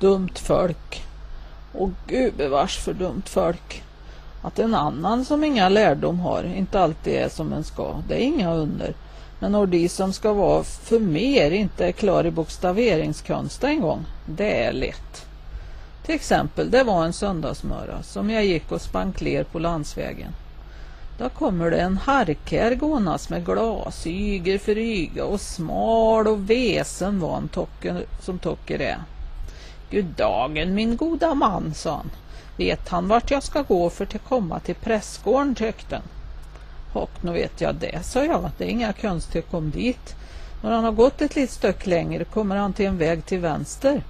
dumt folk. Och gubevars för dumt folk. Att en annan som inga lärdom har inte alltid är som en ska, det är inga under. Men och de som ska vara för mer inte är klar i bokstaveringskonst en gång, det är lätt. Till exempel, det var en söndagsmöra som jag gick och spankler på landsvägen. Då kommer det en harkär gånas med glasyger för yga och smal och vesen var en tocken som tocker är. Goddagen min goda man, sa han. Vet han vart jag ska gå för att komma till prästgården, tyckte han. Och nu vet jag det, sa jag. Det är inga konstigt att komma dit. När han har gått ett litet stycke längre kommer han till en väg till vänster.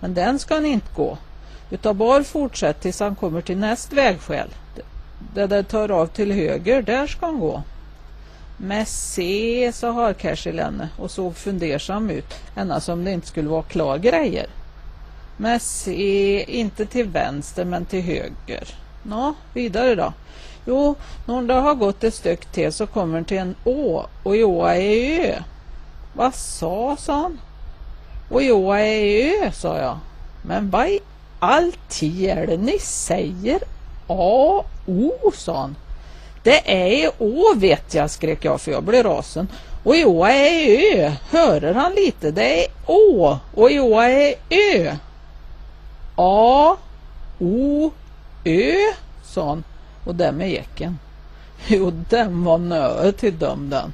Men den ska han inte gå. Utan bara fortsätt tills han kommer till näst vägskäl. Där tar av till höger, där ska han gå. Men se, sa Harkärsselenne och såg fundersam ut, ända som det inte skulle vara klar grejer. Men se, inte till vänster men till höger. Nå, vidare då. Jo, när det har gått ett stycke till så kommer den till en å och i å är ö. Vad sa, sa han. Och i å är ö, sa jag. Men vad i allt är det ni säger? A, O, sa han. Det är i Å vet jag, skrek jag för jag blev rasen. Och i Å är Ö. Hörer han lite? Det är Å och i Å är Ö. A, O, Ö, sa han och där med jäcken. Jo, den var nöe till döm den.